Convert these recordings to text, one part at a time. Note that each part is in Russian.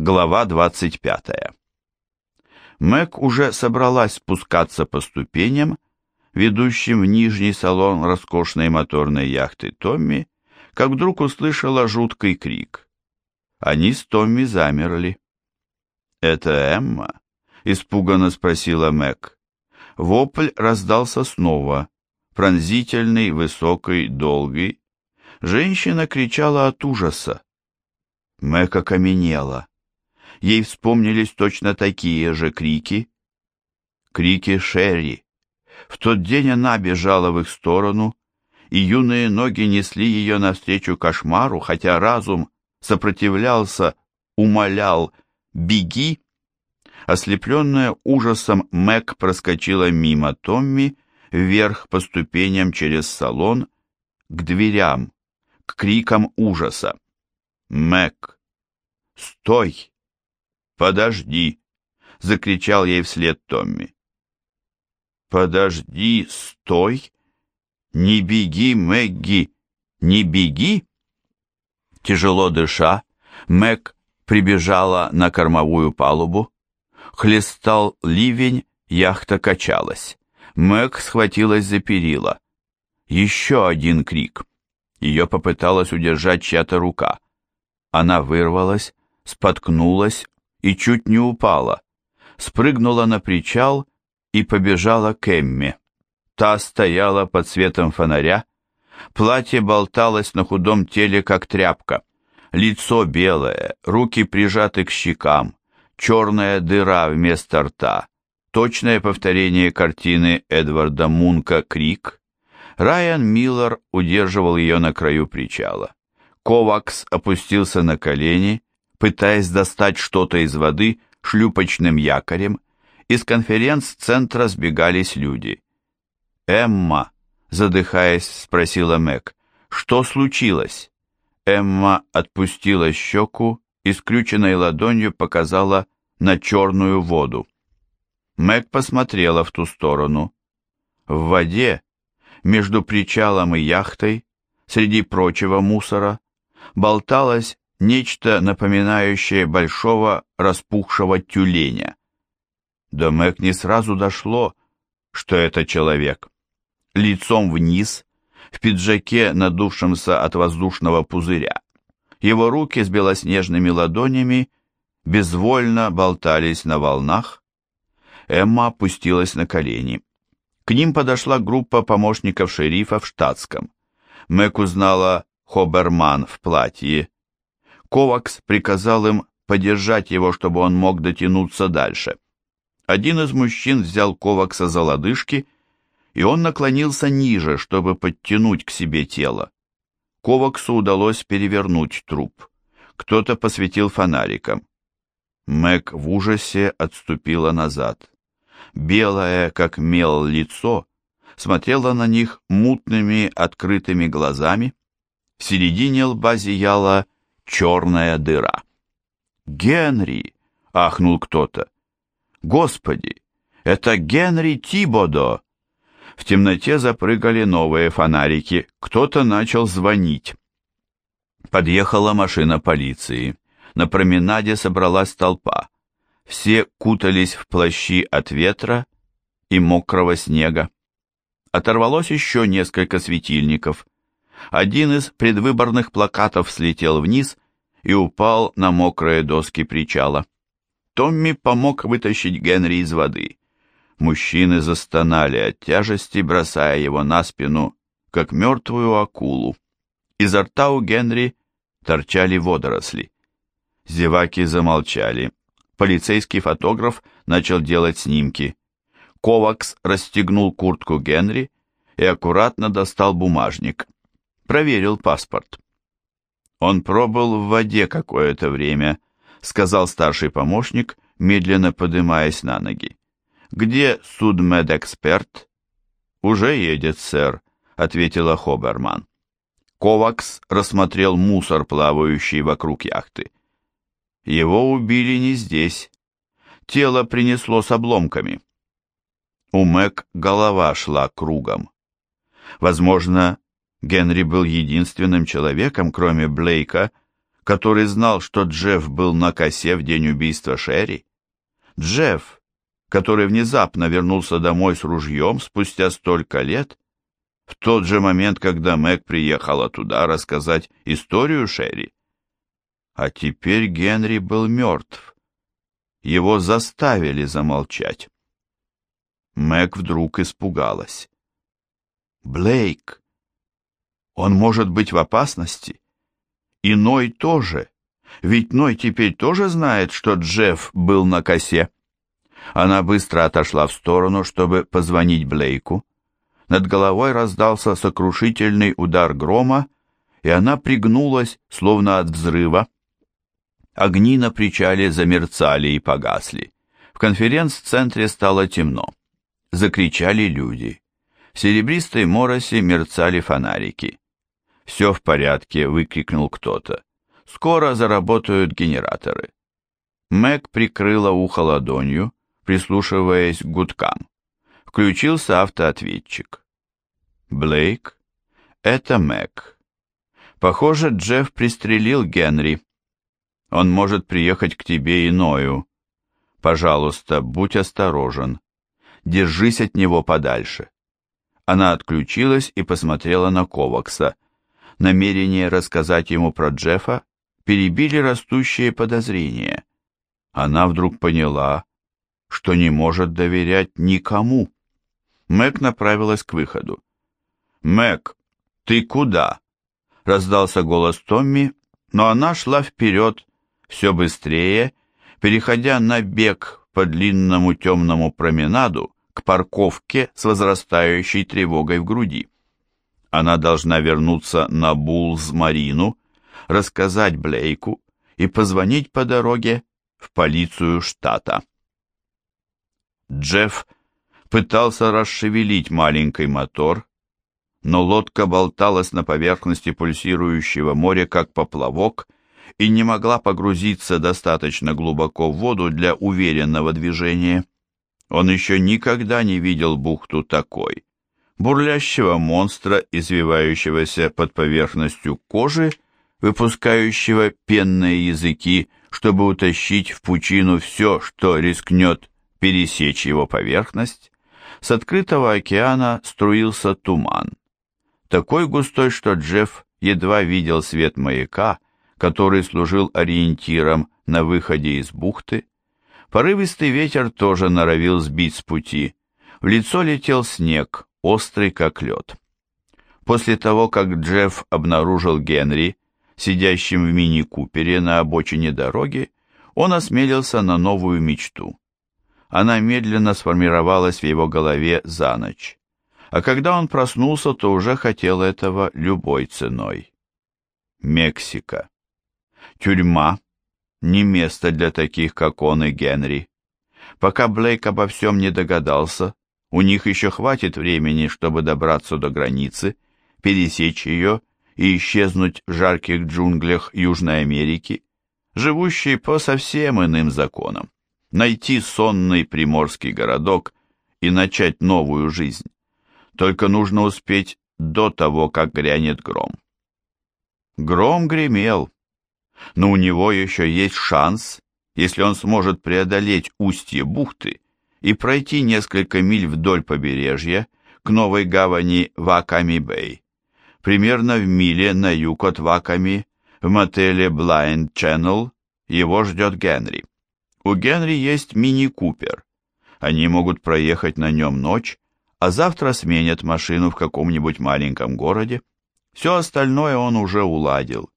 Глава 25. Мэг уже собралась спускаться по ступеням, ведущим в нижний салон роскошной моторной яхты Томми, как вдруг услышала жуткий крик. Они с Томми замерли. «Это Эмма?» — испуганно спросила Мэг. Вопль раздался снова, пронзительный, высокий, долгий. Женщина кричала от ужаса. Мэг окаменела. Ей вспомнились точно такие же крики. Крики Шерри. В тот день она бежала в их сторону, и юные ноги несли ее навстречу кошмару, хотя разум сопротивлялся, умолял «беги». Ослепленная ужасом, Мэг проскочила мимо Томми, вверх по ступеням через салон, к дверям, к крикам ужаса. «Мэг! Стой! Подожди!» — закричал ей вслед Томми. «Подожди, стой! Не беги, Мэгги, не беги!» Тяжело дыша, Мэг прибежала на кормовую палубу. Хлестал ливень, яхта качалась. Мэг схватилась за перила. Еще один крик. Ее попыталась удержать чья-то рука. Она вырвалась, споткнулась и чуть не упала. Спрыгнула на причал и побежала к Эмме. Та стояла под светом фонаря. Платье болталось на худом теле, как тряпка. Лицо белое, руки прижаты к щекам, черная дыра вместо рта. Точное повторение картины Эдварда Мунка «Крик». Райан Миллер удерживал ее на краю причала. Ковакс опустился на колени, пытаясь достать что-то из воды шлюпочным якорем. Из конференц-центра сбегались люди. «Эмма», задыхаясь, спросила Мэг, «что случилось?» Эмма отпустила щеку и скрюченной ладонью показала на черную воду. Мэг посмотрела в ту сторону. В воде, между причалом и яхтой, среди прочего мусора, болталось нечто напоминающее большого распухшего тюленя. До Мэг не сразу дошло, что это человек. Лицом вниз, в пиджаке, надувшемся от воздушного пузыря. Его руки с белоснежными ладонями безвольно болтались на волнах. Эмма опустилась на колени. К ним подошла группа помощников шерифа в штатском. Мэг узнала Хоберман в платье. Ковакс приказал им подержать его, чтобы он мог дотянуться дальше. Один из мужчин взял Ковакса за лодыжки, и он наклонился ниже, чтобы подтянуть к себе тело. Коваксу удалось перевернуть труп. Кто-то посветил фонариком. Мэг в ужасе отступила назад. Белое, как мел, лицо смотрело на них мутными открытыми глазами. В середине лба зияла черная дыра. «Генри!» — ахнул кто-то. «Господи! Это Генри Тибодо!» В темноте запрыгали новые фонарики. Кто-то начал звонить. Подъехала машина полиции. На променаде собралась толпа. Все кутались в плащи от ветра и мокрого снега. Оторвалось еще несколько светильников. Один из предвыборных плакатов слетел вниз и упал на мокрые доски причала. Томми помог вытащить Генри из воды. Мужчины застонали от тяжести, бросая его на спину, как мертвую акулу. Изо рта у Генри торчали водоросли. Зеваки замолчали. Полицейский фотограф начал делать снимки. Ковакс расстегнул куртку Генри и аккуратно достал бумажник проверил паспорт. Он пробыл в воде какое-то время, сказал старший помощник, медленно поднимаясь на ноги. Где судмедэксперт? Уже едет, сэр, ответила Хоберман. Ковакс рассмотрел мусор, плавающий вокруг яхты. Его убили не здесь. Тело принесло с обломками. У Мэг голова шла кругом. Возможно, Генри был единственным человеком, кроме Блейка, который знал, что Джефф был на косе в день убийства Шерри? Джефф, который внезапно вернулся домой с ружьем спустя столько лет, в тот же момент, когда Мэг приехала туда рассказать историю Шерри. А теперь Генри был мертв. Его заставили замолчать. Мэг вдруг испугалась. Блейк. Он может быть в опасности. И Ной тоже. Ведь Ной теперь тоже знает, что Джефф был на косе. Она быстро отошла в сторону, чтобы позвонить Блейку. Над головой раздался сокрушительный удар грома, и она пригнулась, словно от взрыва. Огни на причале замерцали и погасли. В конференц-центре стало темно. Закричали люди. В серебристой моросе мерцали фонарики. «Все в порядке», — выкрикнул кто-то. «Скоро заработают генераторы». Мэг прикрыла ухо ладонью, прислушиваясь к гудкам. Включился автоответчик. «Блейк, это Мэг. Похоже, Джефф пристрелил Генри. Он может приехать к тебе иною. Пожалуйста, будь осторожен. Держись от него подальше». Она отключилась и посмотрела на Ковакса. Намерение рассказать ему про Джеффа перебили растущие подозрения. Она вдруг поняла, что не может доверять никому. Мэг направилась к выходу. «Мэг, ты куда?» Раздался голос Томми, но она шла вперед, все быстрее, переходя на бег по длинному темному променаду к парковке с возрастающей тревогой в груди. Она должна вернуться на Булз-Марину, рассказать Блейку и позвонить по дороге в полицию штата. Джефф пытался расшевелить маленький мотор, но лодка болталась на поверхности пульсирующего моря, как поплавок, и не могла погрузиться достаточно глубоко в воду для уверенного движения. Он еще никогда не видел бухту такой. Бурлящего монстра, извивающегося под поверхностью кожи, выпускающего пенные языки, чтобы утащить в пучину все, что рискнет пересечь его поверхность, с открытого океана струился туман. Такой густой, что Джефф едва видел свет маяка, который служил ориентиром на выходе из бухты. Порывистый ветер тоже норовил сбить с пути. В лицо летел снег, острый как лед. После того, как Джефф обнаружил Генри, сидящим в мини-купере на обочине дороги, он осмелился на новую мечту она медленно сформировалась в его голове за ночь. А когда он проснулся, то уже хотел этого любой ценой. Мексика. Тюрьма. Не место для таких, как он и Генри. Пока Блейк обо всем не догадался, у них еще хватит времени, чтобы добраться до границы, пересечь ее и исчезнуть в жарких джунглях Южной Америки, живущей по совсем иным законам найти сонный приморский городок и начать новую жизнь. Только нужно успеть до того, как грянет гром. Гром гремел, но у него еще есть шанс, если он сможет преодолеть устье бухты и пройти несколько миль вдоль побережья к новой гавани Ваками-Бэй. Примерно в миле на юг от Ваками, в мотеле Blind Channel, его ждет Генри. У Генри есть мини-купер. Они могут проехать на нем ночь, а завтра сменят машину в каком-нибудь маленьком городе. Все остальное он уже уладил.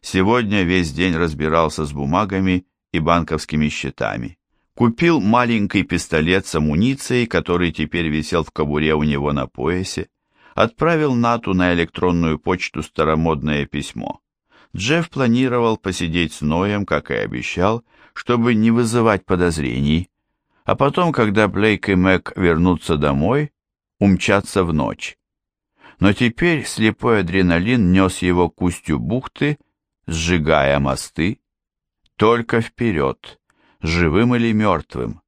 Сегодня весь день разбирался с бумагами и банковскими счетами. Купил маленький пистолет с амуницией, который теперь висел в кобуре у него на поясе. Отправил Нату на электронную почту старомодное письмо. Джефф планировал посидеть с Ноем, как и обещал, чтобы не вызывать подозрений, а потом, когда Блейк и Мэг вернутся домой, умчаться в ночь. Но теперь слепой адреналин нес его к устью бухты, сжигая мосты. Только вперед, живым или мертвым.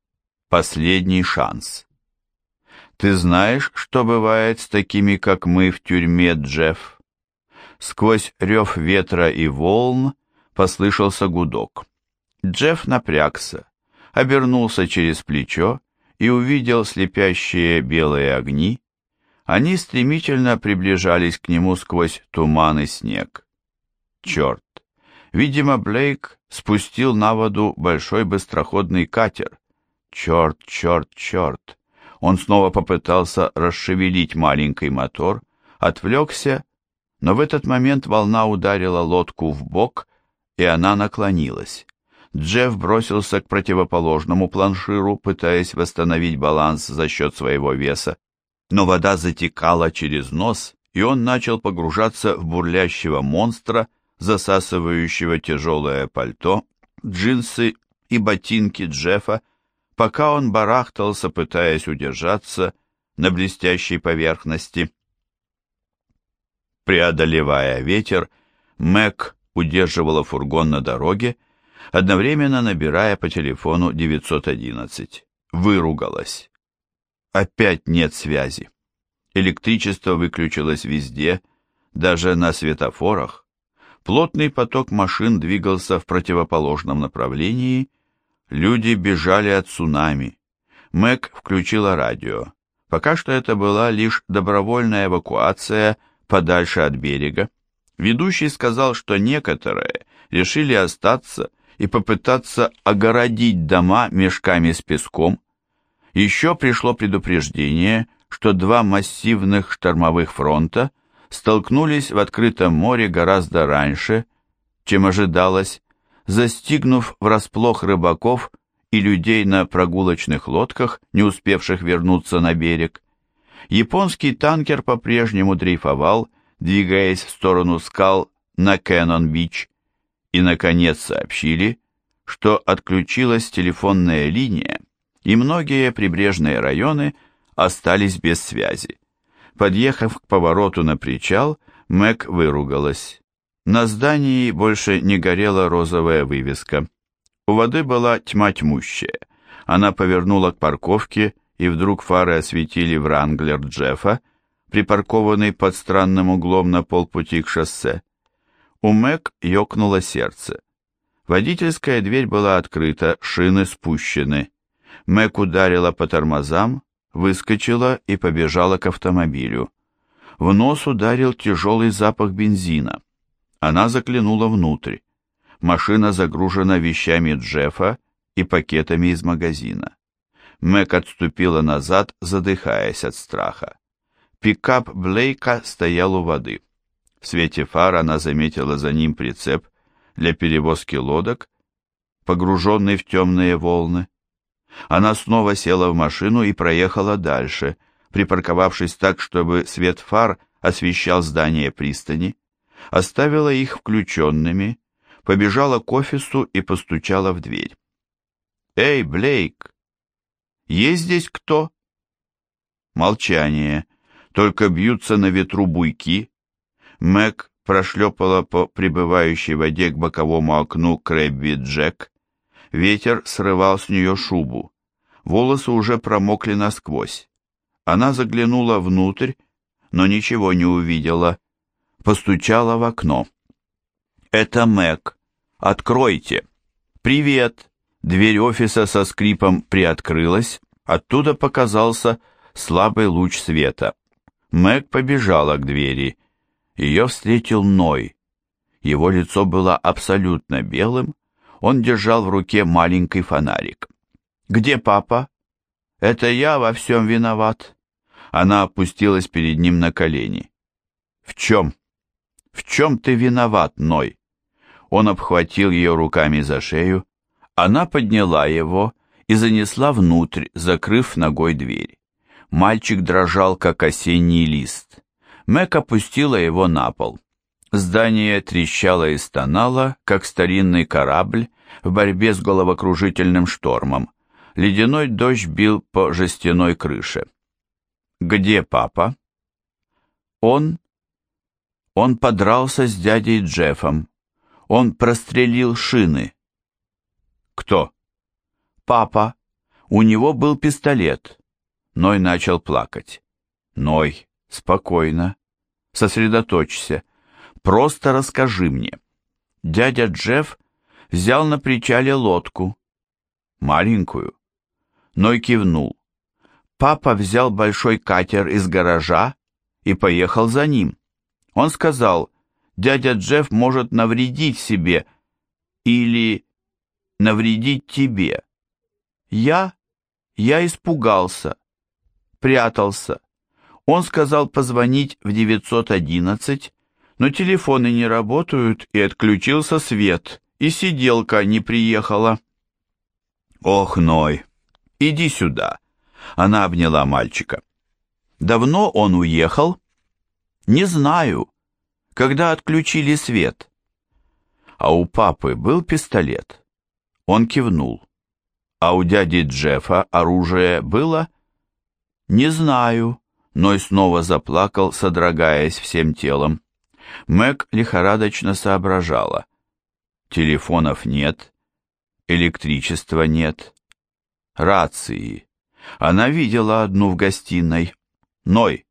Последний шанс. Ты знаешь, что бывает с такими, как мы, в тюрьме, Джефф? Сквозь рев ветра и волн послышался гудок. Джефф напрягся, обернулся через плечо и увидел слепящие белые огни. Они стремительно приближались к нему сквозь туман и снег. Черт! Видимо, Блейк спустил на воду большой быстроходный катер. Черт, черт, черт! Он снова попытался расшевелить маленький мотор, отвлекся, но в этот момент волна ударила лодку в бок, и она наклонилась. Джефф бросился к противоположному планширу, пытаясь восстановить баланс за счет своего веса, но вода затекала через нос, и он начал погружаться в бурлящего монстра, засасывающего тяжелое пальто, джинсы и ботинки Джеффа, пока он барахтался, пытаясь удержаться на блестящей поверхности. Преодолевая ветер, Мэг удерживала фургон на дороге, одновременно набирая по телефону 911. Выругалась. Опять нет связи. Электричество выключилось везде, даже на светофорах. Плотный поток машин двигался в противоположном направлении. Люди бежали от цунами. Мэг включила радио. Пока что это была лишь добровольная эвакуация подальше от берега. Ведущий сказал, что некоторые решили остаться и попытаться огородить дома мешками с песком. Еще пришло предупреждение, что два массивных штормовых фронта столкнулись в открытом море гораздо раньше, чем ожидалось, застигнув врасплох рыбаков и людей на прогулочных лодках, не успевших вернуться на берег. Японский танкер по-прежнему дрейфовал, двигаясь в сторону скал на Кэнон-Бич, и, наконец, сообщили, что отключилась телефонная линия, и многие прибрежные районы остались без связи. Подъехав к повороту на причал, Мэг выругалась. На здании больше не горела розовая вывеска. У воды была тьма тьмущая. Она повернула к парковке, и вдруг фары осветили Вранглер Джеффа, припаркованный под странным углом на полпути к шоссе. У Мэг ёкнуло сердце. Водительская дверь была открыта, шины спущены. Мэг ударила по тормозам, выскочила и побежала к автомобилю. В нос ударил тяжелый запах бензина. Она заглянула внутрь. Машина загружена вещами Джеффа и пакетами из магазина. Мэг отступила назад, задыхаясь от страха. Пикап Блейка стоял у воды. В свете фар она заметила за ним прицеп для перевозки лодок, погруженный в темные волны. Она снова села в машину и проехала дальше, припарковавшись так, чтобы свет фар освещал здание пристани, оставила их включенными, побежала к офису и постучала в дверь. «Эй, Блейк! Есть здесь кто?» Молчание, только бьются на ветру буйки, Мэг прошлепала по прибывающей воде к боковому окну Крэбби Джек. Ветер срывал с нее шубу. Волосы уже промокли насквозь. Она заглянула внутрь, но ничего не увидела. Постучала в окно. «Это Мэг. Откройте!» «Привет!» Дверь офиса со скрипом приоткрылась. Оттуда показался слабый луч света. Мэг побежала к двери. Ее встретил Ной. Его лицо было абсолютно белым, он держал в руке маленький фонарик. «Где папа?» «Это я во всем виноват». Она опустилась перед ним на колени. «В чем? В чем ты виноват, Ной?» Он обхватил ее руками за шею. Она подняла его и занесла внутрь, закрыв ногой дверь. Мальчик дрожал, как осенний лист. Мэг опустила его на пол. Здание трещало и стонало, как старинный корабль в борьбе с головокружительным штормом. Ледяной дождь бил по жестяной крыше. «Где папа?» «Он...» Он подрался с дядей Джеффом. Он прострелил шины. «Кто?» «Папа. У него был пистолет». Ной начал плакать. «Ной, спокойно. Сосредоточься. Просто расскажи мне. Дядя Джефф взял на причале лодку. Маленькую. Ной кивнул. Папа взял большой катер из гаража и поехал за ним. Он сказал, дядя Джефф может навредить себе или навредить тебе. Я? Я испугался. Прятался. Он сказал позвонить в 911, но телефоны не работают, и отключился свет, и сиделка не приехала. Ох, Ной, иди сюда. Она обняла мальчика. Давно он уехал? Не знаю. Когда отключили свет? А у папы был пистолет? Он кивнул. А у дяди Джеффа оружие было? Не знаю. Ной снова заплакал, содрогаясь всем телом. Мэг лихорадочно соображала. Телефонов нет, электричества нет, рации. Она видела одну в гостиной. Ной,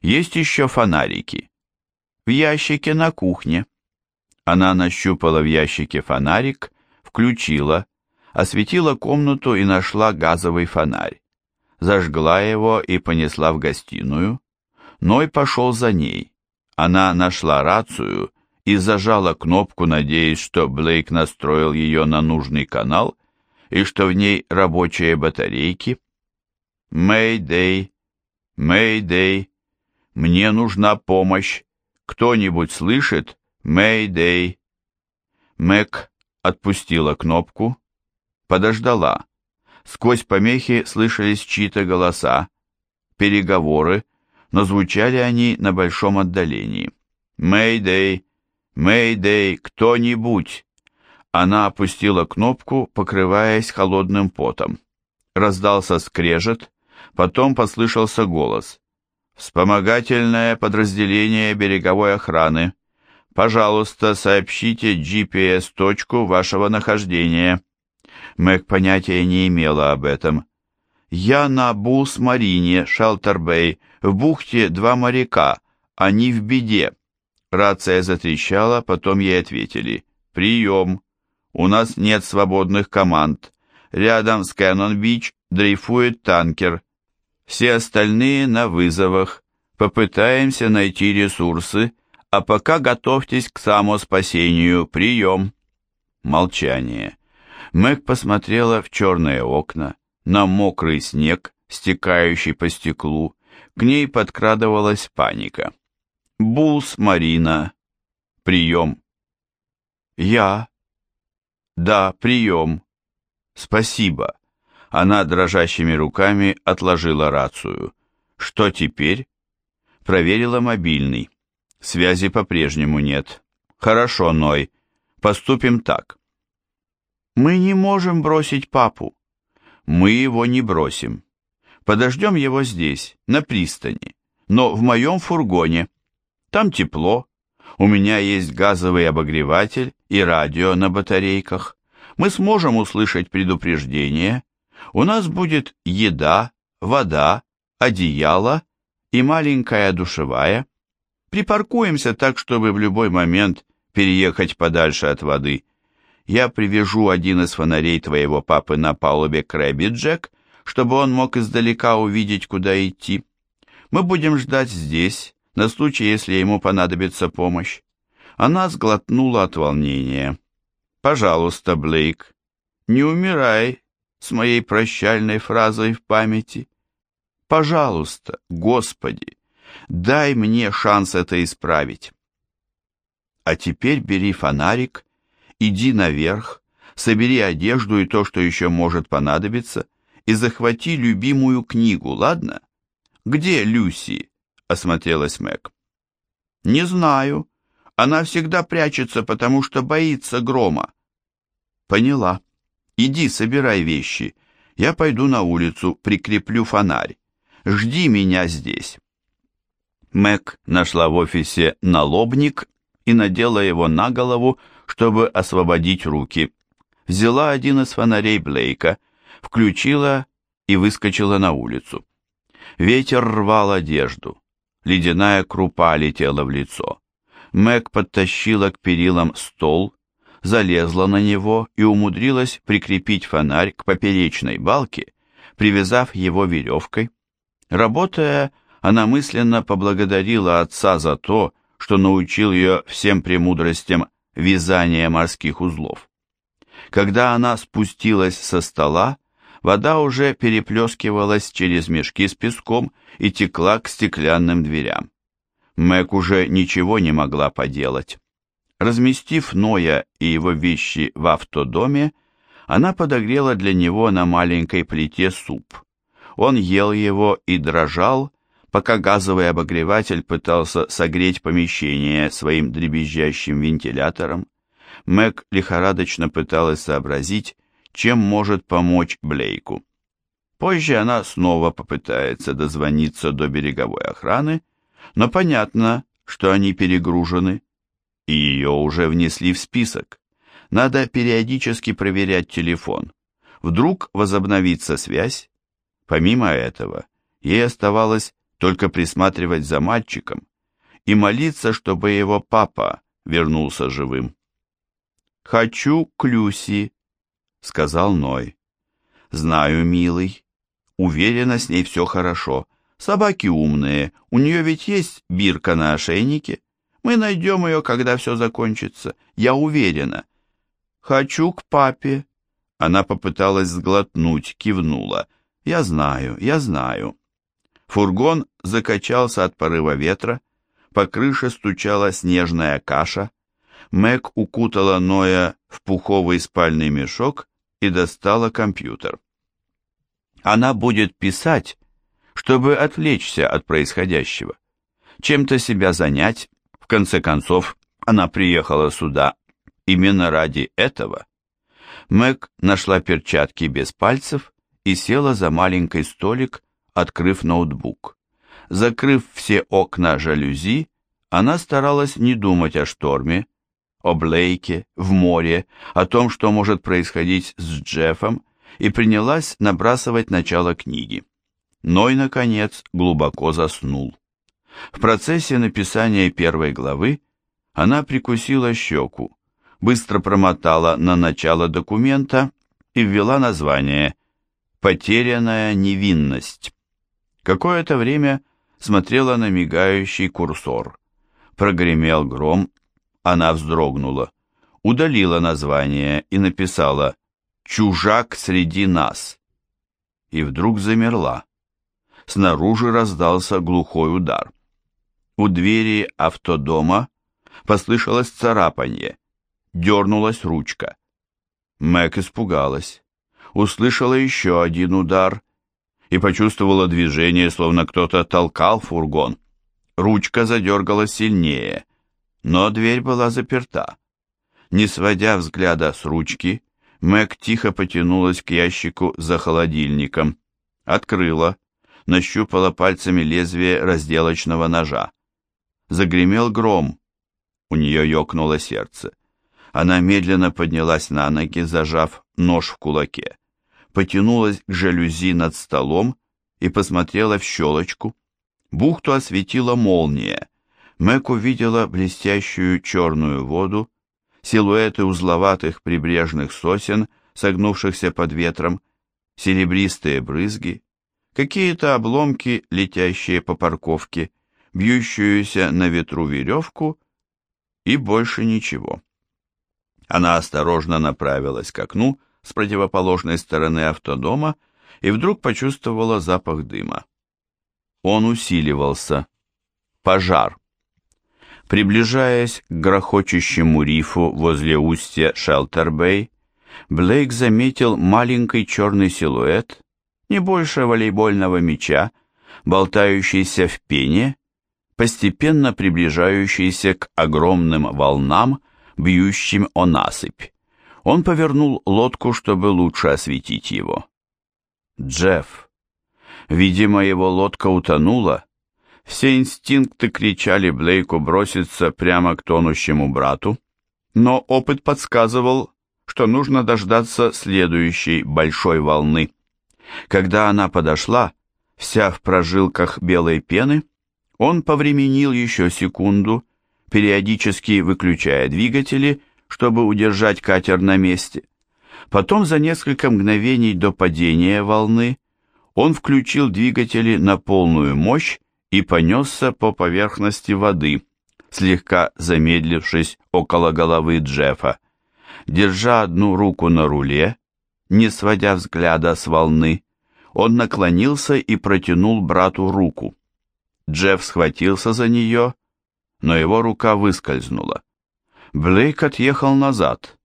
есть еще фонарики. В ящике на кухне. Она нащупала в ящике фонарик, включила, осветила комнату и нашла газовый фонарь. Зажгла его и понесла в гостиную. Ной пошел за ней. Она нашла рацию и зажала кнопку, надеясь, что Блейк настроил ее на нужный канал и что в ней рабочие батарейки. «Мэйдэй! Мэйдэй! Мне нужна помощь! Кто-нибудь слышит? Мэйдэй!» Мэг отпустила кнопку, подождала. Сквозь помехи слышались чьи-то голоса, переговоры, но звучали они на большом отдалении. «Мэйдэй! Мэйдэй! Кто-нибудь!» Она опустила кнопку, покрываясь холодным потом. Раздался скрежет, потом послышался голос. «Вспомогательное подразделение береговой охраны. Пожалуйста, сообщите GPS-точку вашего нахождения». Мэг понятия не имела об этом. «Я на Булс-Марине, Шелтер-Бэй, в бухте два моряка, они в беде». Рация затрещала, потом ей ответили. «Прием. У нас нет свободных команд. Рядом с Кэнон-Бич дрейфует танкер. Все остальные на вызовах. Попытаемся найти ресурсы, а пока готовьтесь к самоспасению. Прием». Молчание. Мэг посмотрела в черные окна на мокрый снег, стекающий по стеклу, к ней подкрадывалась паника. «Булс, Марина. Прием». «Я». «Да, прием». «Спасибо». Она дрожащими руками отложила рацию. «Что теперь?» Проверила мобильный. Связи по-прежнему нет. «Хорошо, Ной. Поступим так». «Мы не можем бросить папу. Мы его не бросим. Подождем его здесь, на пристани, но в моем фургоне. Там тепло. У меня есть газовый обогреватель и радио на батарейках. Мы сможем услышать предупреждение. У нас будет еда, вода, одеяло и маленькая душевая. Припаркуемся так, чтобы в любой момент переехать подальше от воды я привяжу один из фонарей твоего папы на палубе Крэбби Джек, чтобы он мог издалека увидеть, куда идти. Мы будем ждать здесь, на случай, если ему понадобится помощь. Она сглотнула от волнения. «Пожалуйста, Блейк, не умирай с моей прощальной фразой в памяти. Пожалуйста, Господи, дай мне шанс это исправить». А теперь бери фонарик иди наверх, собери одежду и то, что еще может понадобиться, и захвати любимую книгу, ладно? Где Люси? осмотрелась Мэг. Не знаю. Она всегда прячется, потому что боится грома. Поняла. Иди, собирай вещи. Я пойду на улицу, прикреплю фонарь. Жди меня здесь. Мэг нашла в офисе налобник и надела его на голову, чтобы освободить руки. Взяла один из фонарей Блейка, включила и выскочила на улицу. Ветер рвал одежду. Ледяная крупа летела в лицо. Мэг подтащила к перилам стол залезла на него и умудрилась прикрепить фонарь к поперечной балке, привязав его веревкой. Работая, она мысленно поблагодарила отца за то, что научил ее всем премудростям вязания морских узлов. Когда она спустилась со стола, вода уже переплескивалась через мешки с песком и текла к стеклянным дверям. Мэг уже ничего не могла поделать. Разместив Ноя и его вещи в автодоме, она подогрела для него на маленькой плите суп. Он ел его и дрожал, пока газовый обогреватель пытался согреть помещение своим дребезжащим вентилятором. Мэг лихорадочно пыталась сообразить, чем может помочь Блейку. Позже она снова попытается дозвониться до береговой охраны, но понятно, что они перегружены, и ее уже внесли в список. Надо периодически проверять телефон. Вдруг возобновится связь? Помимо этого, ей оставалось только присматривать за мальчиком и молиться, чтобы его папа вернулся живым. «Хочу к Люси», — сказал Ной. «Знаю, милый. Уверена, с ней все хорошо. Собаки умные, у нее ведь есть бирка на ошейнике. Мы найдем ее, когда все закончится, я уверена». «Хочу к папе». Она попыталась сглотнуть, кивнула. «Я знаю, я знаю». Фургон закачался от порыва ветра, по крыше стучала снежная каша. Мэг укутала Ноя в пуховый спальный мешок и достала компьютер. Она будет писать, чтобы отвлечься от происходящего, чем-то себя занять. В конце концов, она приехала сюда именно ради этого. Мэг нашла перчатки без пальцев и села за маленький столик, открыв ноутбук. Закрыв все окна жалюзи, она старалась не думать о шторме, о Блейке, в море, о том, что может происходить с Джеффом, и принялась набрасывать начало книги. Ной, наконец, глубоко заснул. В процессе написания первой главы она прикусила щеку, быстро промотала на начало документа и ввела название «Потерянная невинность». Какое-то время смотрела на мигающий курсор. Прогремел гром, она вздрогнула, удалила название и написала «Чужак среди нас». И вдруг замерла. Снаружи раздался глухой удар. У двери автодома послышалось царапанье, дернулась ручка. Мэг испугалась, услышала еще один удар и почувствовала движение, словно кто-то толкал фургон. Ручка задергалась сильнее, но дверь была заперта. Не сводя взгляда с ручки, Мэг тихо потянулась к ящику за холодильником, открыла, нащупала пальцами лезвие разделочного ножа. Загремел гром, у нее ёкнуло сердце. Она медленно поднялась на ноги, зажав нож в кулаке потянулась к жалюзи над столом и посмотрела в щелочку. Бухту осветила молния. Мэг увидела блестящую черную воду, силуэты узловатых прибрежных сосен, согнувшихся под ветром, серебристые брызги, какие-то обломки, летящие по парковке, бьющуюся на ветру веревку и больше ничего. Она осторожно направилась к окну, с противоположной стороны автодома и вдруг почувствовала запах дыма. Он усиливался. Пожар. Приближаясь к грохочущему рифу возле устья Шелтербей, Блейк заметил маленький черный силуэт, не больше волейбольного мяча, болтающийся в пене, постепенно приближающийся к огромным волнам, бьющим о насыпь. Он повернул лодку, чтобы лучше осветить его. Джефф. Видимо, его лодка утонула. Все инстинкты кричали Блейку броситься прямо к тонущему брату, но опыт подсказывал, что нужно дождаться следующей большой волны. Когда она подошла, вся в прожилках белой пены, он повременил еще секунду, периодически выключая двигатели, чтобы удержать катер на месте. Потом за несколько мгновений до падения волны он включил двигатели на полную мощь и понесся по поверхности воды, слегка замедлившись около головы Джеффа. Держа одну руку на руле, не сводя взгляда с волны, он наклонился и протянул брату руку. Джефф схватился за нее, но его рука выскользнула. Блейк отъехал назад,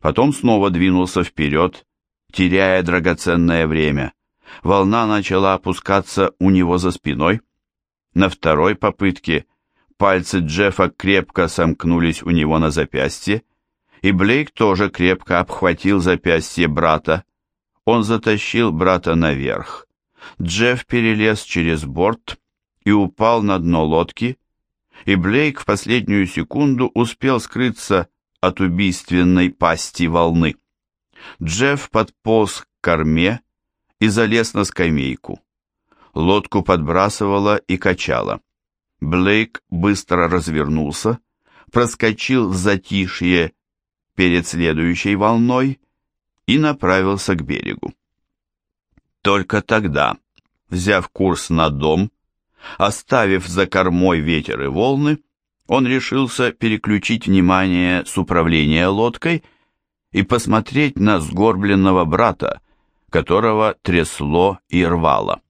потом снова двинулся вперед, теряя драгоценное время. Волна начала опускаться у него за спиной. На второй попытке пальцы Джеффа крепко сомкнулись у него на запястье, и Блейк тоже крепко обхватил запястье брата. Он затащил брата наверх. Джефф перелез через борт и упал на дно лодки, и Блейк в последнюю секунду успел скрыться от убийственной пасти волны. Джефф подполз к корме и залез на скамейку. Лодку подбрасывало и качало. Блейк быстро развернулся, проскочил в затишье перед следующей волной и направился к берегу. Только тогда, взяв курс на дом, оставив за кормой ветер и волны, он решился переключить внимание с управления лодкой и посмотреть на сгорбленного брата, которого трясло и рвало.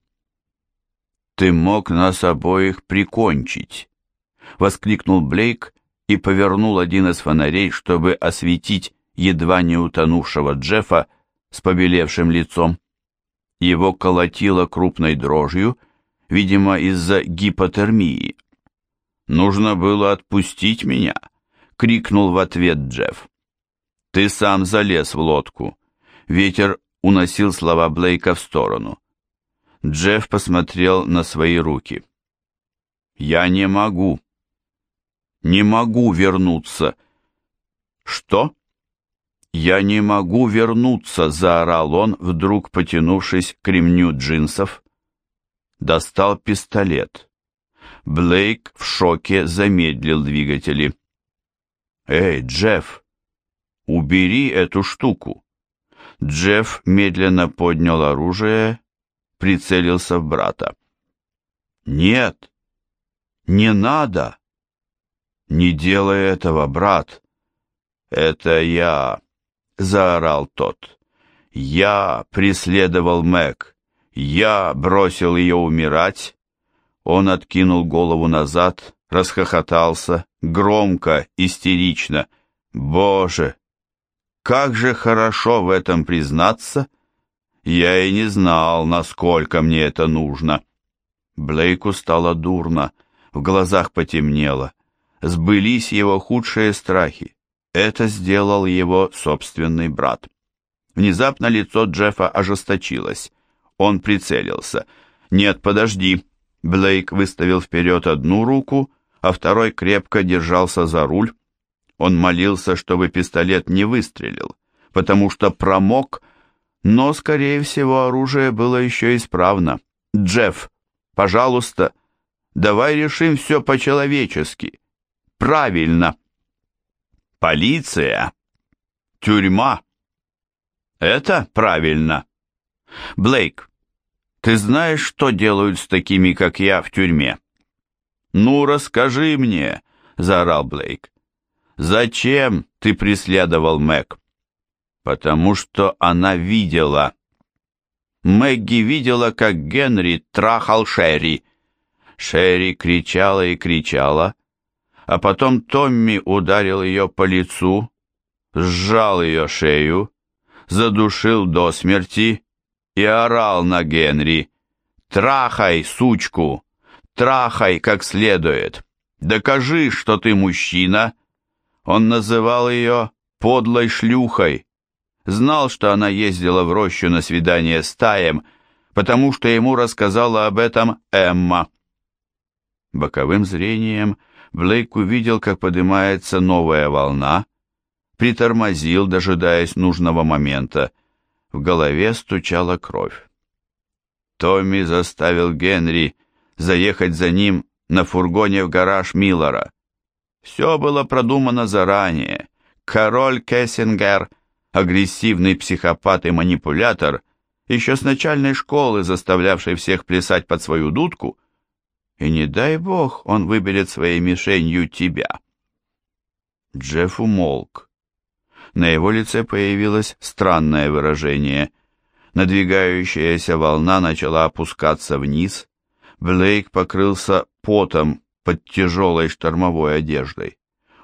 «Ты мог нас обоих прикончить!» — воскликнул Блейк и повернул один из фонарей, чтобы осветить едва не утонувшего Джеффа с побелевшим лицом. Его колотило крупной дрожью, видимо, из-за гипотермии. «Нужно было отпустить меня!» — крикнул в ответ Джефф. «Ты сам залез в лодку!» Ветер уносил слова Блейка в сторону. Джефф посмотрел на свои руки. «Я не могу. Не могу вернуться». «Что?» «Я не могу вернуться», — заорал он, вдруг потянувшись к ремню джинсов. Достал пистолет. Блейк в шоке замедлил двигатели. «Эй, Джефф, убери эту штуку!» Джефф медленно поднял оружие прицелился в брата. «Нет! Не надо! Не делай этого, брат! Это я!» — заорал тот. «Я преследовал Мэг! Я бросил ее умирать!» Он откинул голову назад, расхохотался, громко, истерично. «Боже! Как же хорошо в этом признаться!» Я и не знал, насколько мне это нужно. Блейку стало дурно, в глазах потемнело. Сбылись его худшие страхи. Это сделал его собственный брат. Внезапно лицо Джеффа ожесточилось. Он прицелился. «Нет, подожди!» Блейк выставил вперед одну руку, а второй крепко держался за руль. Он молился, чтобы пистолет не выстрелил, потому что промок но, скорее всего, оружие было еще исправно. «Джефф, пожалуйста, давай решим все по-человечески. Правильно». «Полиция. Тюрьма. Это правильно. Блейк, ты знаешь, что делают с такими, как я, в тюрьме?» «Ну, расскажи мне», — заорал Блейк. «Зачем ты преследовал Мэг?» Потому что она видела. Мэгги видела, как Генри трахал Шерри. Шерри кричала и кричала, а потом Томми ударил ее по лицу, сжал ее шею, задушил до смерти и орал на Генри. «Трахай, сучку! Трахай как следует! Докажи, что ты мужчина!» Он называл ее подлой шлюхой знал, что она ездила в рощу на свидание с Таем, потому что ему рассказала об этом Эмма. Боковым зрением Блейк увидел, как поднимается новая волна, притормозил, дожидаясь нужного момента. В голове стучала кровь. Томми заставил Генри заехать за ним на фургоне в гараж Миллера. Все было продумано заранее, Король Кессингер, агрессивный психопат и манипулятор, еще с начальной школы заставлявший всех плясать под свою дудку, и не дай бог он выберет своей мишенью тебя. Джефф умолк. На его лице появилось странное выражение. Надвигающаяся волна начала опускаться вниз. Блейк покрылся потом под тяжелой штормовой одеждой.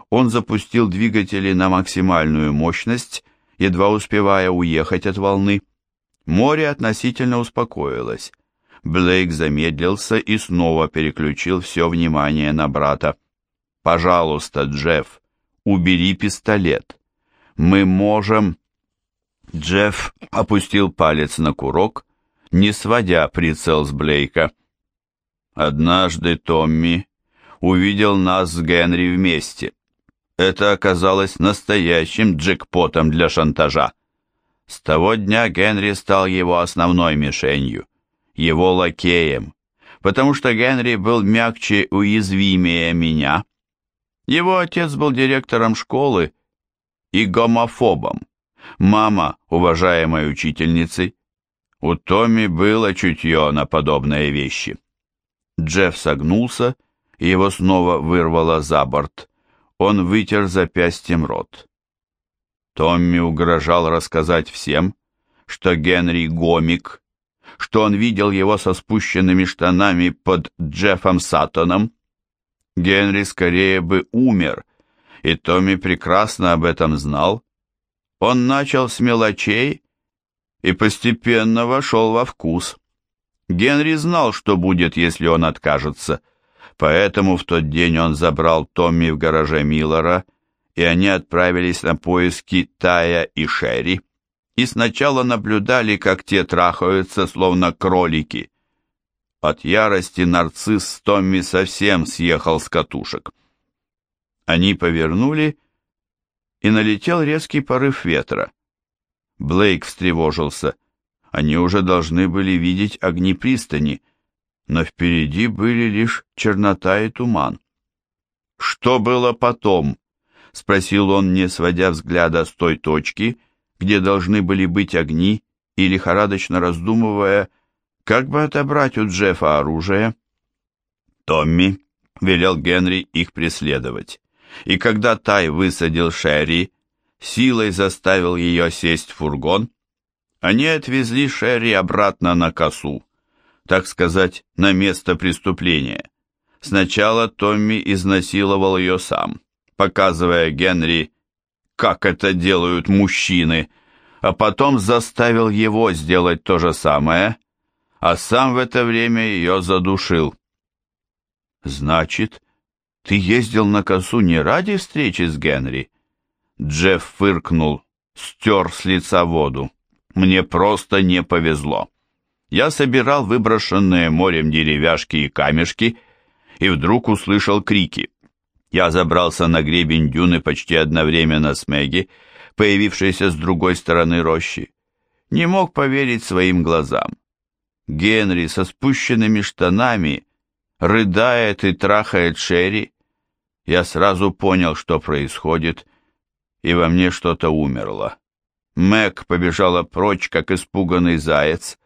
Он запустил двигатели на максимальную мощность, едва успевая уехать от волны. Море относительно успокоилось. Блейк замедлился и снова переключил все внимание на брата. «Пожалуйста, Джефф, убери пистолет. Мы можем...» Джефф опустил палец на курок, не сводя прицел с Блейка. «Однажды Томми увидел нас с Генри вместе. Это оказалось настоящим джекпотом для шантажа. С того дня Генри стал его основной мишенью, его лакеем, потому что Генри был мягче, и уязвимее меня. Его отец был директором школы и гомофобом, мама уважаемой учительницей. У Томми было чутье на подобные вещи. Джефф согнулся, и его снова вырвало за борт. Он вытер запястьем рот. Томми угрожал рассказать всем, что Генри гомик, что он видел его со спущенными штанами под Джеффом Саттоном. Генри скорее бы умер, и Томми прекрасно об этом знал. Он начал с мелочей и постепенно вошел во вкус. Генри знал, что будет, если он откажется, поэтому в тот день он забрал Томми в гараже Миллера и они отправились на поиски Тая и Шерри, и сначала наблюдали, как те трахаются, словно кролики. От ярости нарцисс Томми совсем съехал с катушек. Они повернули, и налетел резкий порыв ветра. Блейк встревожился. Они уже должны были видеть огни пристани, но впереди были лишь чернота и туман. Что было потом? — спросил он, не сводя взгляда с той точки, где должны были быть огни, и лихорадочно раздумывая, как бы отобрать у Джеффа оружие. Томми велел Генри их преследовать, и когда Тай высадил Шерри, силой заставил ее сесть в фургон, они отвезли Шерри обратно на косу, так сказать, на место преступления. Сначала Томми изнасиловал ее сам показывая Генри, как это делают мужчины, а потом заставил его сделать то же самое, а сам в это время ее задушил. «Значит, ты ездил на косу не ради встречи с Генри?» Джефф фыркнул, стер с лица воду. «Мне просто не повезло. Я собирал выброшенные морем деревяшки и камешки и вдруг услышал крики. Я забрался на гребень дюны почти одновременно с Мэгги, появившейся с другой стороны рощи. Не мог поверить своим глазам. Генри со спущенными штанами рыдает и трахает Шерри. Я сразу понял, что происходит, и во мне что-то умерло. Мэг побежала прочь, как испуганный заяц.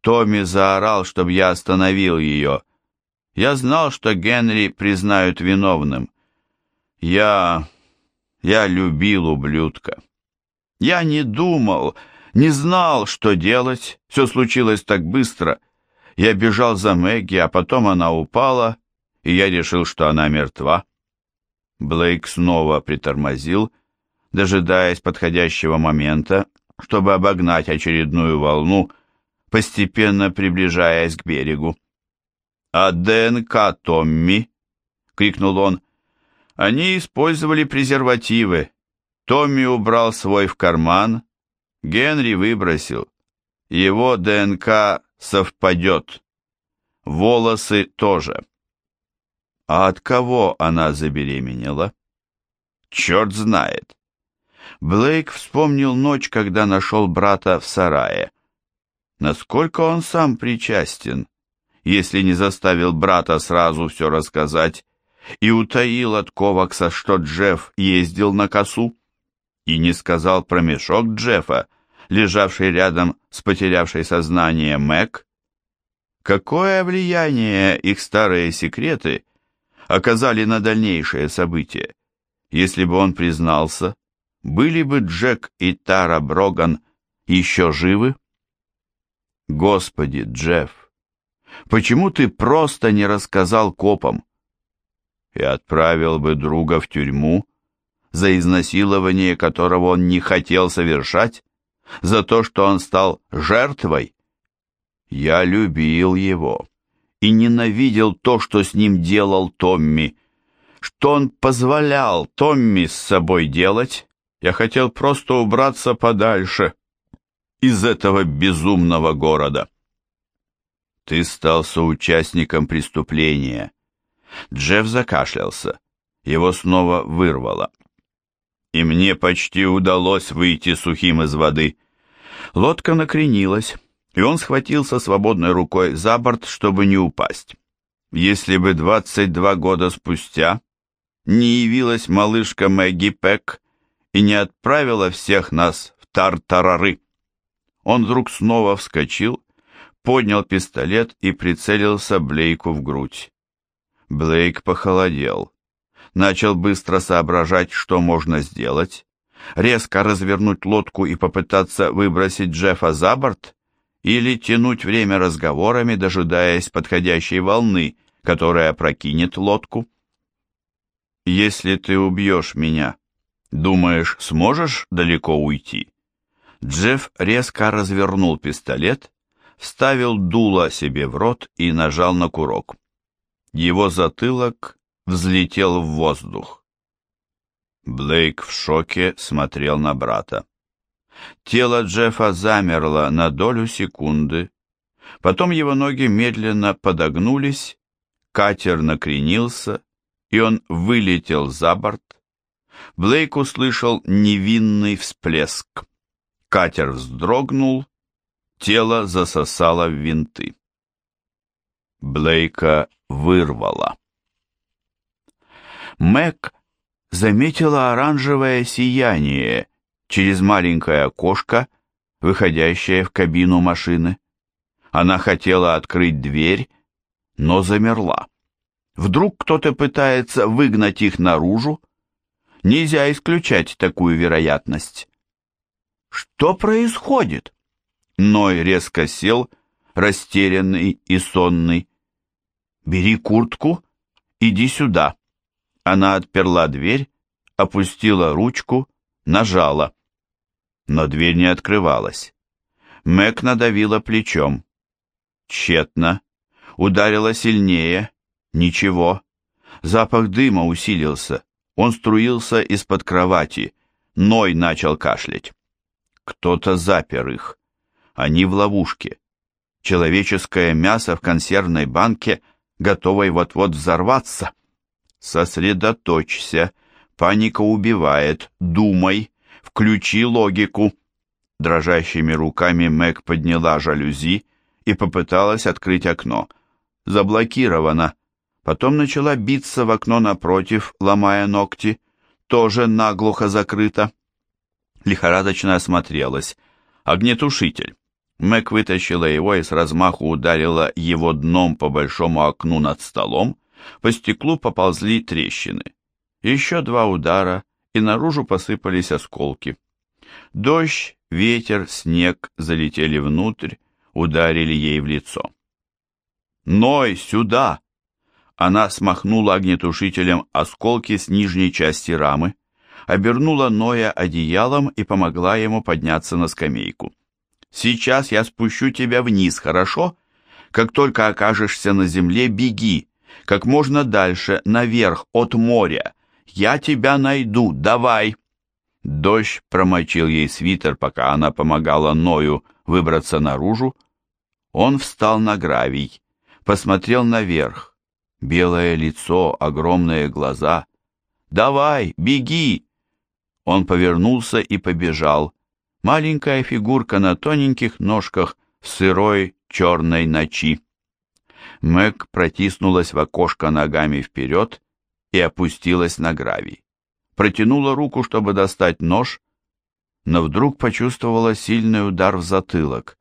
Томми заорал, чтобы я остановил ее. Я знал, что Генри признают виновным. Я... я любил ублюдка. Я не думал, не знал, что делать. Все случилось так быстро. Я бежал за Мэгги, а потом она упала, и я решил, что она мертва. Блейк снова притормозил, дожидаясь подходящего момента, чтобы обогнать очередную волну, постепенно приближаясь к берегу. «А ДНК Томми?» — крикнул он. Они использовали презервативы. Томми убрал свой в карман, Генри выбросил. Его ДНК совпадет. Волосы тоже. А от кого она забеременела? Черт знает. Блейк вспомнил ночь, когда нашел брата в сарае. Насколько он сам причастен, если не заставил брата сразу все рассказать и утаил от Ковакса, что Джефф ездил на косу. и не сказал про мешок Джеффа, лежавший рядом с потерявшей сознание Мэг? Какое влияние их старые секреты оказали на дальнейшие события? Если бы он признался, были бы Джек и Тара Броган еще живы? Господи, Джефф, почему ты просто не рассказал копам? И отправил бы друга в тюрьму, за изнасилование которого он не хотел совершать, за то, что он стал жертвой. Я любил его и ненавидел то, что с ним делал Томми. Что он позволял Томми с собой делать, я хотел просто убраться подальше из этого безумного города. Ты стал соучастником преступления. Джефф закашлялся. Его снова вырвало и мне почти удалось выйти сухим из воды. Лодка накренилась, и он схватился свободной рукой за борт, чтобы не упасть. Если бы 22 года спустя не явилась малышка Мэгги Пэк и не отправила всех нас в тартарары. Он вдруг снова вскочил, поднял пистолет и прицелился Блейку в грудь. Блейк похолодел начал быстро соображать, что можно сделать, резко развернуть лодку и попытаться выбросить Джеффа за борт, или тянуть время разговорами, дожидаясь подходящей волны, которая прокинет лодку. «Если ты убьешь меня, думаешь, сможешь далеко уйти?» Джефф резко развернул пистолет, вставил дуло себе в рот и нажал на курок. Его затылок взлетел в воздух. Блейк в шоке смотрел на брата. Тело Джеффа замерло на долю секунды, потом его ноги медленно подогнулись, катер накренился, и он вылетел за борт. Блейк услышал невинный всплеск. Катер вздрогнул, тело засосало в винты. Блейка вырвало. Мэг заметила оранжевое сияние через маленькое окошко, выходящее в кабину машины. Она хотела открыть дверь, но замерла. Вдруг кто-то пытается выгнать их наружу? Нельзя исключать такую вероятность. Что происходит? Ной резко сел, растерянный и сонный. «Бери куртку, иди сюда», она отперла дверь, опустила ручку, нажала. Но дверь не открывалась. Мэг надавила плечом. Тщетно. Ударила сильнее. Ничего. Запах дыма усилился. Он струился из-под кровати. Ной начал кашлять. Кто-то запер их. Они в ловушке. Человеческое мясо в консервной банке, готовой вот-вот взорваться. Сосредоточься. Паника убивает. Думай. Включи логику. Дрожащими руками Мэг подняла жалюзи и попыталась открыть окно. Заблокировано. Потом начала биться в окно напротив, ломая ногти. Тоже наглухо закрыто. Лихорадочно осмотрелась. Огнетушитель. Мэг вытащила его и с размаху ударила его дном по большому окну над столом, по стеклу поползли трещины. Еще два удара, и наружу посыпались осколки. Дождь, ветер, снег залетели внутрь, ударили ей в лицо. «Ной, сюда!» Она смахнула огнетушителем осколки с нижней части рамы, обернула Ноя одеялом и помогла ему подняться на скамейку. «Сейчас я спущу тебя вниз, хорошо? Как только окажешься на земле, беги, как можно дальше, наверх, от моря. Я тебя найду, давай!» Дождь промочил ей свитер, пока она помогала Ною выбраться наружу. Он встал на гравий, посмотрел наверх. Белое лицо, огромные глаза. «Давай, беги!» Он повернулся и побежал. Маленькая фигурка на тоненьких ножках в сырой черной ночи. Мэг протиснулась в окошко ногами вперед и опустилась на гравий. Протянула руку, чтобы достать нож, но вдруг почувствовала сильный удар в затылок.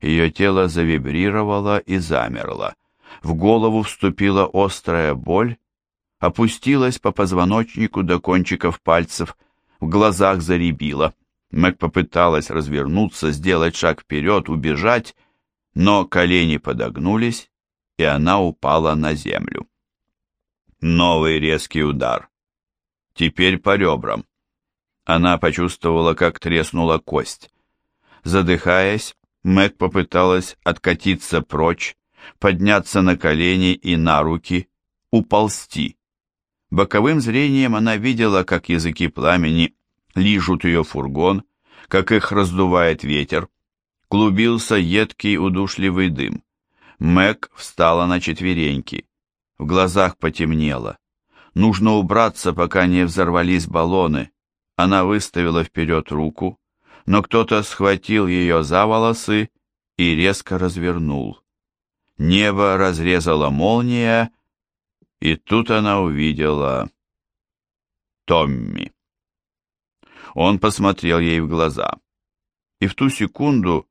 Ее тело завибрировало и замерло. В голову вступила острая боль, опустилась по позвоночнику до кончиков пальцев, в глазах заребило. Мэг попыталась развернуться, сделать шаг вперед, убежать, но колени подогнулись, и она упала на землю. Новый резкий удар. Теперь по ребрам. Она почувствовала, как треснула кость. Задыхаясь, Мэг попыталась откатиться прочь, подняться на колени и на руки, уползти. Боковым зрением она видела, как языки пламени лижут ее фургон, как их раздувает ветер. Клубился едкий удушливый дым. Мэг встала на четвереньки. В глазах потемнело. Нужно убраться, пока не взорвались баллоны. Она выставила вперед руку, но кто-то схватил ее за волосы и резко развернул. Небо разрезала молния, и тут она увидела Томми. Он посмотрел ей в глаза, и в ту секунду,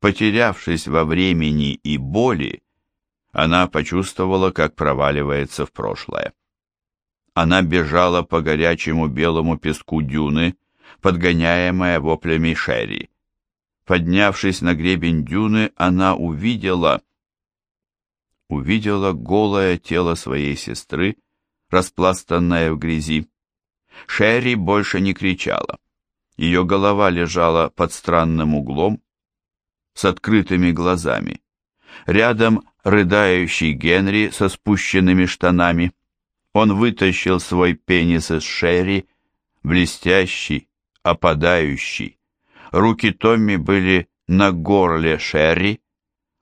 потерявшись во времени и боли, она почувствовала, как проваливается в прошлое. Она бежала по горячему белому песку дюны, подгоняемая воплями Шерри. Поднявшись на гребень дюны, она увидела... Увидела голое тело своей сестры, распластанное в грязи. Шерри больше не кричала. Ее голова лежала под странным углом, с открытыми глазами. Рядом рыдающий Генри со спущенными штанами. Он вытащил свой пенис из Шерри, блестящий, опадающий. Руки Томми были на горле Шерри.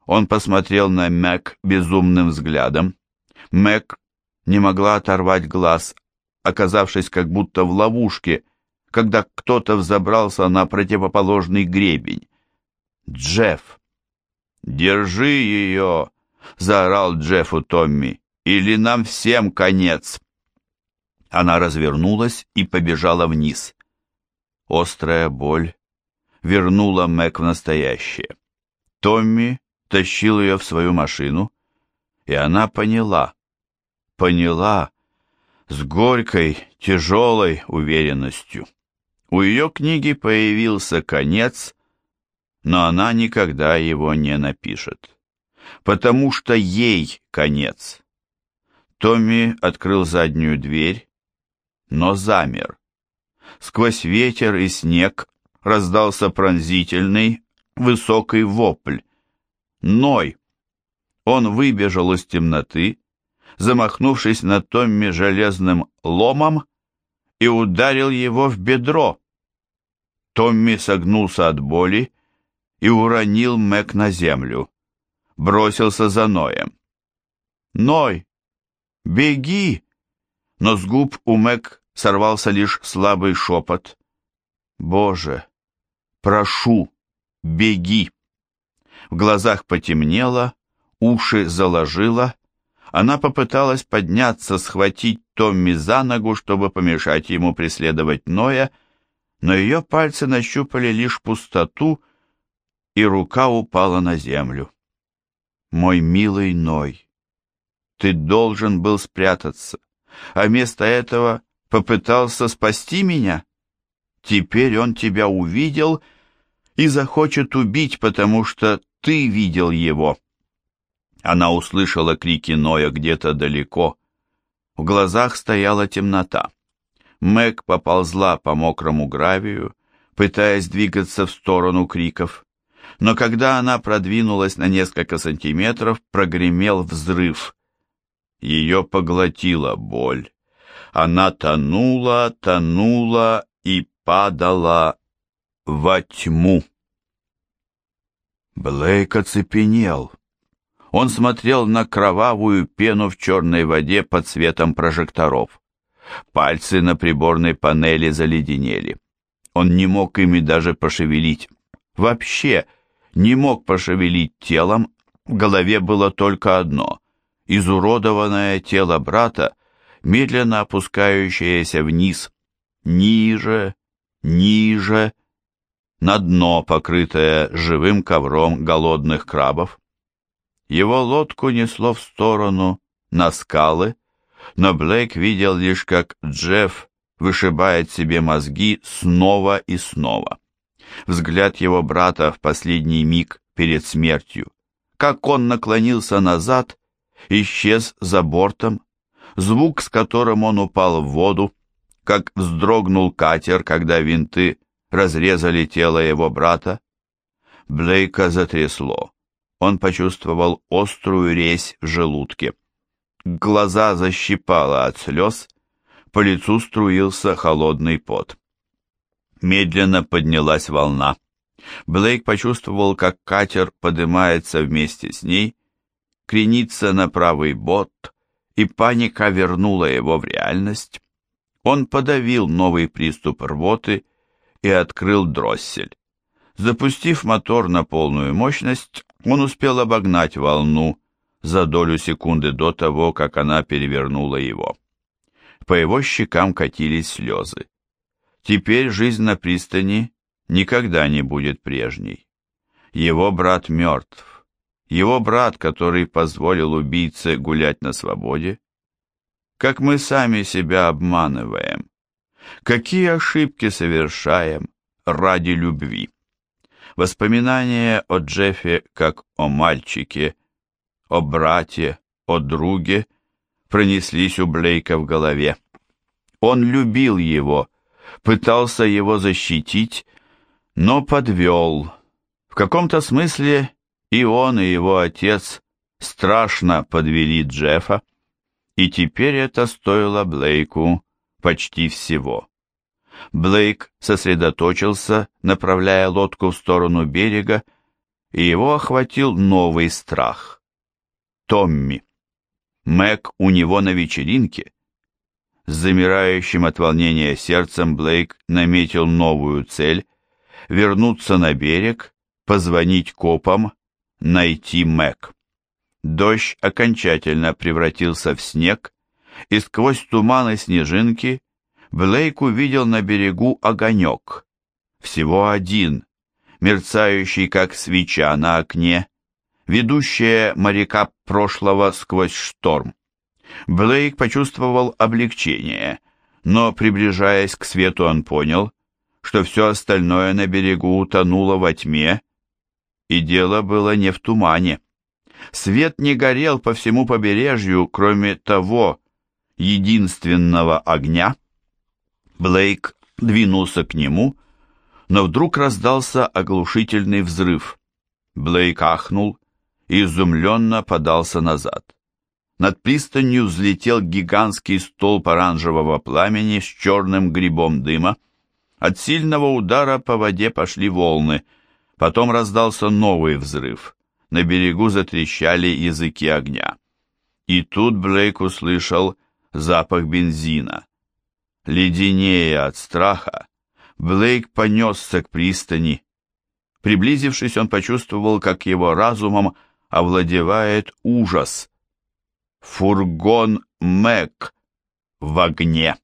Он посмотрел на Мэг безумным взглядом. Мэг не могла оторвать глаз, оказавшись как будто в ловушке, когда кто-то взобрался на противоположный гребень. Джефф! «Держи ее!» — заорал Джеффу Томми. «Или нам всем конец!» Она развернулась и побежала вниз. Острая боль вернула Мэг в настоящее. Томми тащил ее в свою машину, и она поняла, поняла с горькой, тяжелой уверенностью. У ее книги появился конец, но она никогда его не напишет, потому что ей конец. Томми открыл заднюю дверь, но замер. Сквозь ветер и снег раздался пронзительный, высокий вопль. Ной! Он выбежал из темноты, замахнувшись на Томми железным ломом, и ударил его в бедро. Томми согнулся от боли и уронил Мэг на землю. Бросился за Ноем. «Ной! Беги!» Но с губ у Мэг сорвался лишь слабый шепот. «Боже, прошу, беги!» В глазах потемнело, уши заложило. Она попыталась подняться, схватить Томми за ногу, чтобы помешать ему преследовать Ноя, но ее пальцы нащупали лишь пустоту, и рука упала на землю. «Мой милый Ной, ты должен был спрятаться, а вместо этого попытался спасти меня? Теперь он тебя увидел и захочет убить, потому что ты видел его. Она услышала крики Ноя где-то далеко. В глазах стояла темнота. Мэг поползла по мокрому гравию, пытаясь двигаться в сторону криков. Но когда она продвинулась на несколько сантиметров, прогремел взрыв. Ее поглотила боль. Она тонула, тонула и падала во тьму. Блейк оцепенел. Он смотрел на кровавую пену в черной воде под светом прожекторов. Пальцы на приборной панели заледенели. Он не мог ими даже пошевелить. Вообще не мог пошевелить телом, в голове было только одно — изуродованное тело брата, медленно опускающаяся вниз, ниже, ниже, на дно, покрытое живым ковром голодных крабов. Его лодку несло в сторону, на скалы, но Блейк видел лишь, как Джефф вышибает себе мозги снова и снова. Взгляд его брата в последний миг перед смертью, как он наклонился назад, исчез за бортом, звук, с которым он упал в воду, как вздрогнул катер, когда винты разрезали тело его брата. Блейка затрясло. Он почувствовал острую резь в желудке. Глаза защипало от слез, по лицу струился холодный пот. Медленно поднялась волна. Блейк почувствовал, как катер поднимается вместе с ней, кренится на правый бот, и паника вернула его в реальность. Он подавил новый приступ рвоты и открыл дроссель. Запустив мотор на полную мощность, он успел обогнать волну за долю секунды до того, как она перевернула его. По его щекам катились слезы. Теперь жизнь на пристани никогда не будет прежней. Его брат мертв. Его брат, который позволил убийце гулять на свободе. Как мы сами себя обманываем. Какие ошибки совершаем ради любви. Воспоминания о Джеффе как о мальчике, о брате, о друге пронеслись у Блейка в голове. Он любил его, пытался его защитить, но подвел. В каком-то смысле и он, и его отец страшно подвели Джеффа, и теперь это стоило Блейку почти всего. Блейк сосредоточился, направляя лодку в сторону берега, и его охватил новый страх. Томми. Мэг у него на вечеринке. С замирающим от волнения сердцем Блейк наметил новую цель — вернуться на берег, позвонить копам, найти Мэг. Дождь окончательно превратился в снег, и сквозь туман и снежинки Блейк увидел на берегу огонек. Всего один, мерцающий как свеча на окне, ведущая моряка прошлого сквозь шторм. Блейк почувствовал облегчение, но, приближаясь к свету, он понял, что все остальное на берегу утонуло во тьме, и дело было не в тумане. Свет не горел по всему побережью, кроме того единственного огня, Блейк двинулся к нему, но вдруг раздался оглушительный взрыв. Блейк ахнул и изумленно подался назад. Над пристанью взлетел гигантский столб оранжевого пламени с черным грибом дыма. От сильного удара по воде пошли волны. Потом раздался новый взрыв. На берегу затрещали языки огня. И тут Блейк услышал запах бензина. Леденее от страха, Блейк понесся к пристани. Приблизившись, он почувствовал, как его разумом овладевает ужас. Фургон Мэг в огне.